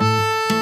Música